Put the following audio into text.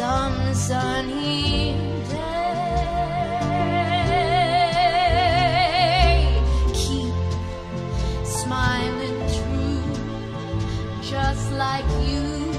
some sunny day. Keep smiling through, just like you.